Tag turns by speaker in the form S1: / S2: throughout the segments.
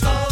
S1: van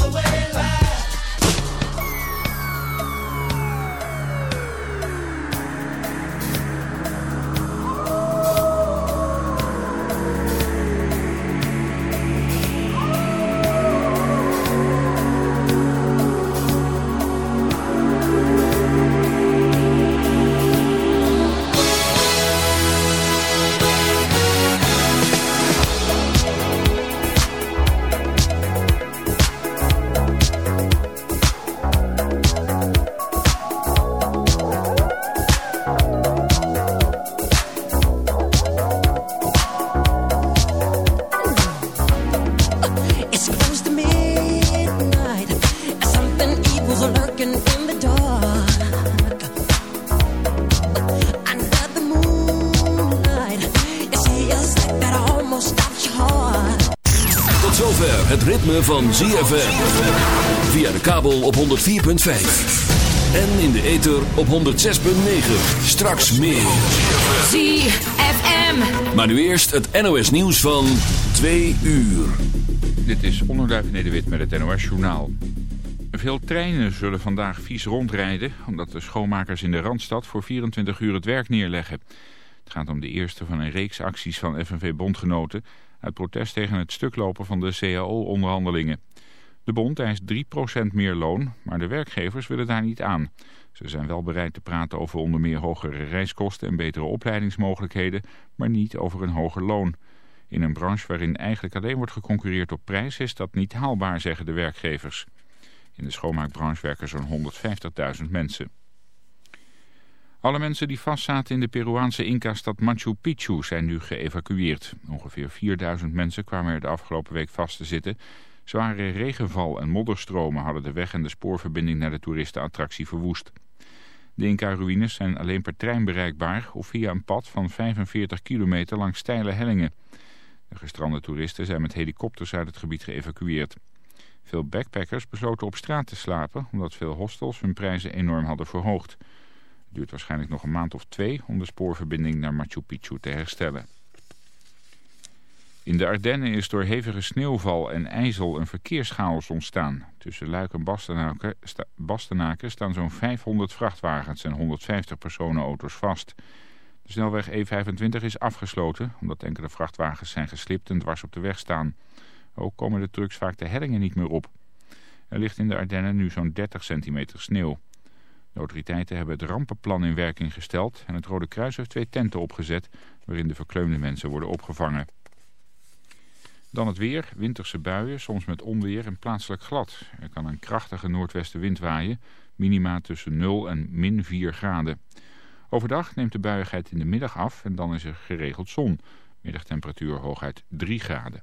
S1: ZFM. Via de kabel op 104.5. En in de ether op 106.9. Straks meer.
S2: ZFM.
S1: Maar nu eerst het NOS nieuws van 2 uur.
S3: Dit is Onderduif Nederwit met het NOS Journaal. Veel treinen zullen vandaag vies rondrijden... omdat de schoonmakers in de Randstad voor 24 uur het werk neerleggen. Het gaat om de eerste van een reeks acties van FNV-bondgenoten uit protest tegen het stuklopen van de CAO-onderhandelingen. De bond eist 3% meer loon, maar de werkgevers willen daar niet aan. Ze zijn wel bereid te praten over onder meer hogere reiskosten en betere opleidingsmogelijkheden, maar niet over een hoger loon. In een branche waarin eigenlijk alleen wordt geconcurreerd op prijs is dat niet haalbaar, zeggen de werkgevers. In de schoonmaakbranche werken zo'n 150.000 mensen. Alle mensen die vastzaten in de Peruaanse Inca-stad Machu Picchu zijn nu geëvacueerd. Ongeveer 4000 mensen kwamen er de afgelopen week vast te zitten. Zware regenval en modderstromen hadden de weg en de spoorverbinding naar de toeristenattractie verwoest. De Inca-ruïnes zijn alleen per trein bereikbaar of via een pad van 45 kilometer langs steile hellingen. De gestrande toeristen zijn met helikopters uit het gebied geëvacueerd. Veel backpackers besloten op straat te slapen omdat veel hostels hun prijzen enorm hadden verhoogd duurt waarschijnlijk nog een maand of twee om de spoorverbinding naar Machu Picchu te herstellen. In de Ardennen is door hevige sneeuwval en ijzel een verkeerschaos ontstaan. Tussen Luik en Bastenaken, Bastenaken staan zo'n 500 vrachtwagens en 150 personenauto's vast. De snelweg E25 is afgesloten omdat enkele vrachtwagens zijn geslipt en dwars op de weg staan. Ook komen de trucks vaak de hellingen niet meer op. Er ligt in de Ardennen nu zo'n 30 centimeter sneeuw. De autoriteiten hebben het rampenplan in werking gesteld en het Rode Kruis heeft twee tenten opgezet waarin de verkleumde mensen worden opgevangen. Dan het weer, winterse buien, soms met onweer en plaatselijk glad. Er kan een krachtige noordwestenwind waaien, minima tussen 0 en min 4 graden. Overdag neemt de buiigheid in de middag af en dan is er geregeld zon. Middagtemperatuur hooguit 3 graden.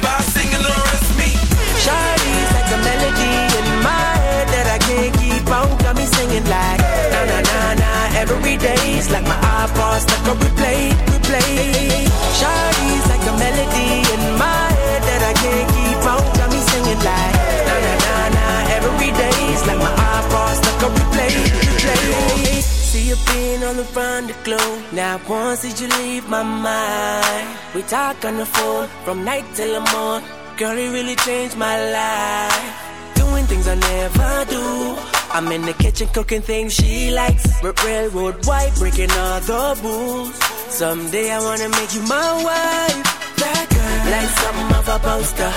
S4: around the globe. Now once did you leave my mind? We talk on the phone from night till the morning. Girl, it really changed my life. Doing things I never do. I'm in the kitchen cooking things she likes. R- railroad white, breaking all the rules. Someday I wanna make you my wife. That girl, like something of a poster.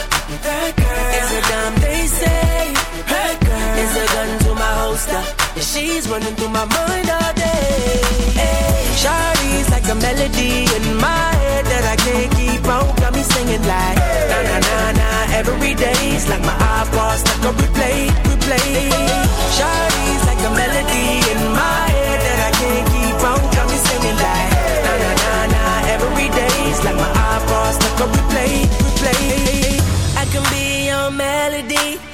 S4: That girl is a damn they say. Her girl is a gun to my holster. And she's running through my mind all day. Hey, Shawty's like a melody in my head that I can't keep on. Got me singing like na na na na. Every day's like my iPod stuck on replay, replay. Shawty's like a melody in my head that I can't keep on. Got me singing like na na na na. Every day's like my iPod stuck on replay, replay. I can be your melody.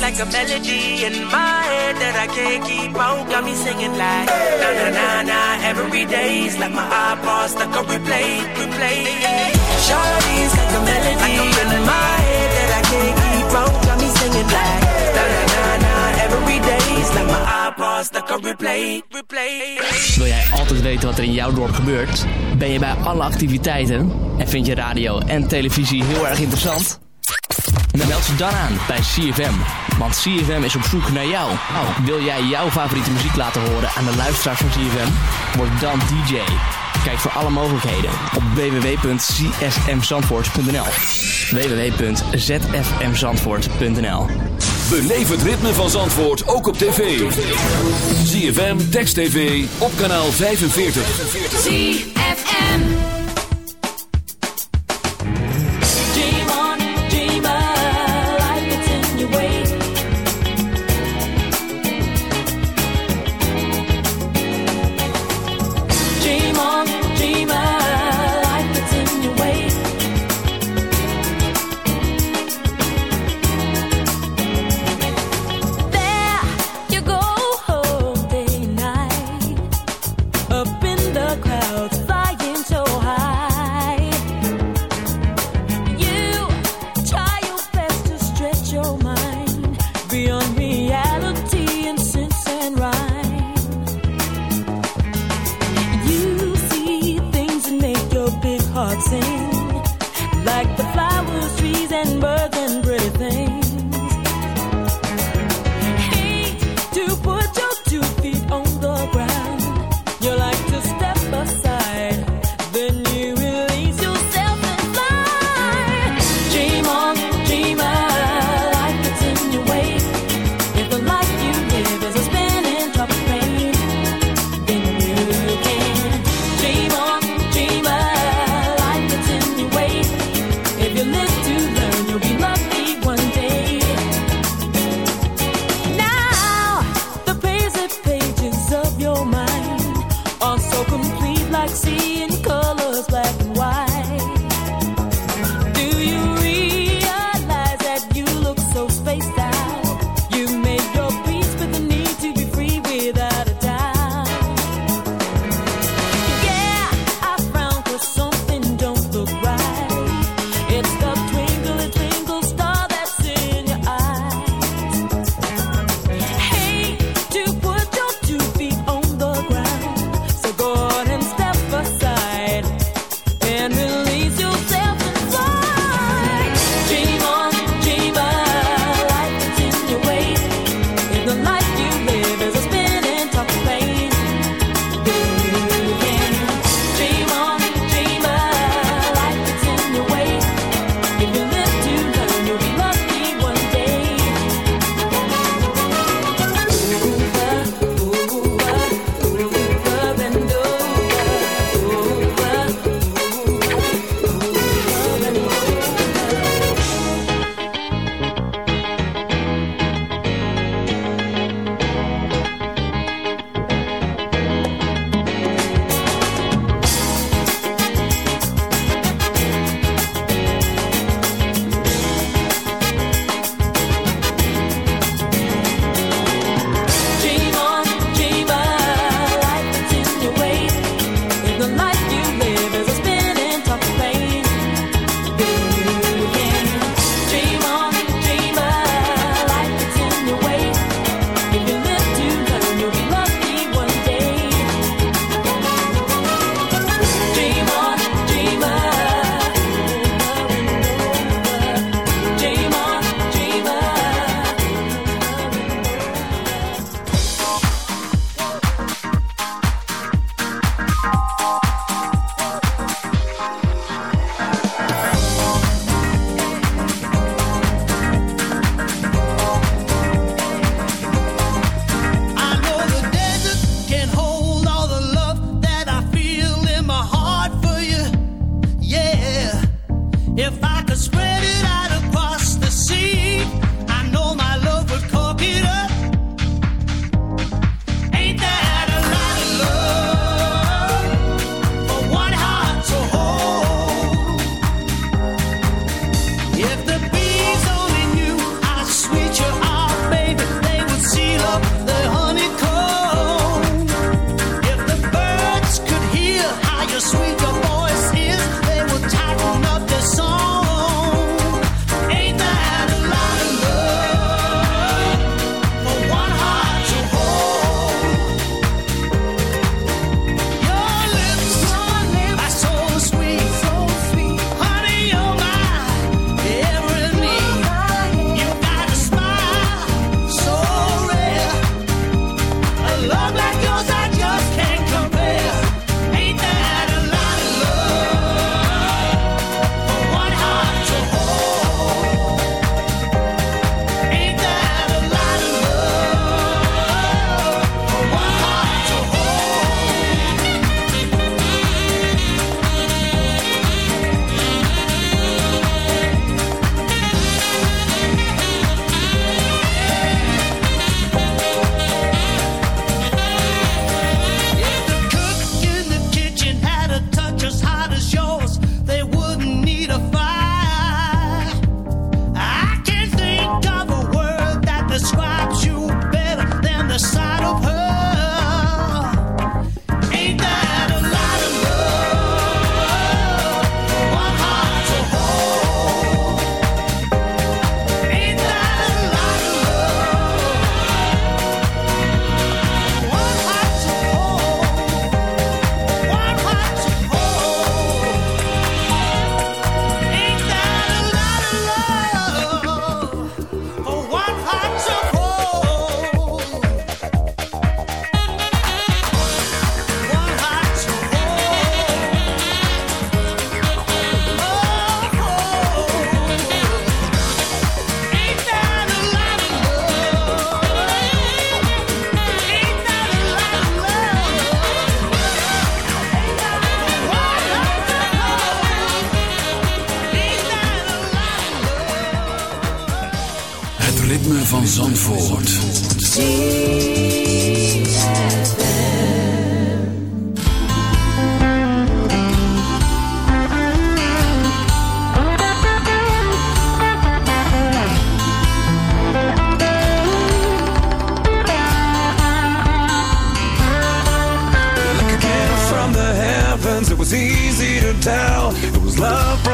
S4: Like a melody in my head that I can't keep on. Got me singing like na na na na. Every day's like my iPod stuck on replay, replay. Shawty's like a melody in my head that I can't keep on. Got me singing like na na na na. Every day's like my iPod stuck on replay, replay.
S5: Wil jij altijd weten wat er in jouw dorp gebeurt? Ben je bij alle activiteiten? En vind je radio en televisie heel erg interessant? Dan meld je dan aan bij CFM. Want CFM is op zoek naar jou. Wil jij jouw favoriete muziek laten horen aan de luisteraars van CFM? Word dan DJ. Kijk voor alle mogelijkheden op www.csmzandvoort.nl www.zfmzandvoort.nl
S6: Beleef het ritme van Zandvoort ook op tv. ZFM, Text TV, op kanaal 45.
S2: ZFM.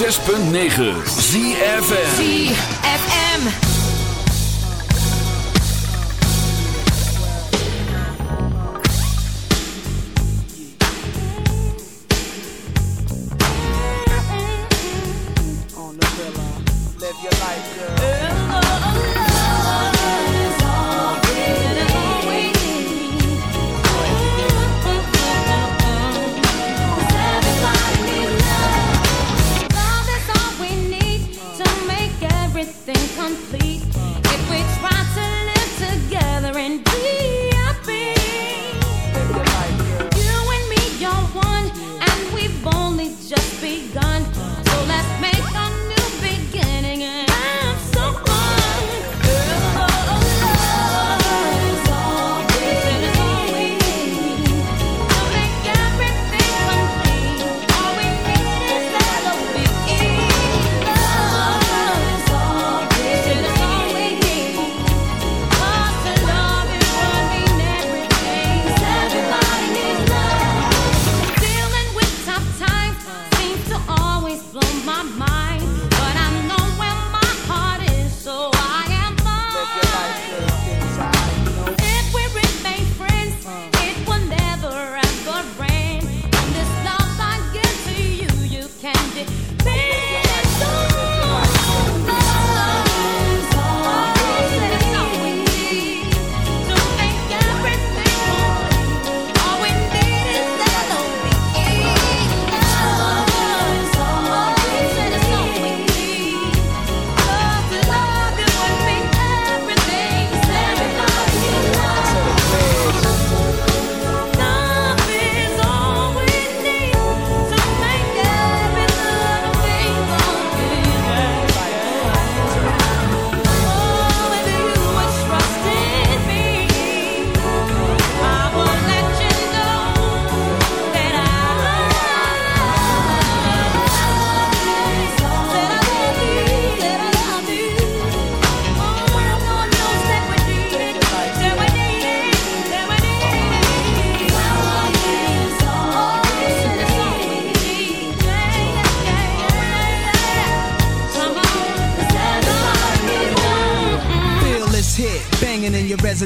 S6: 106.9 ZFM.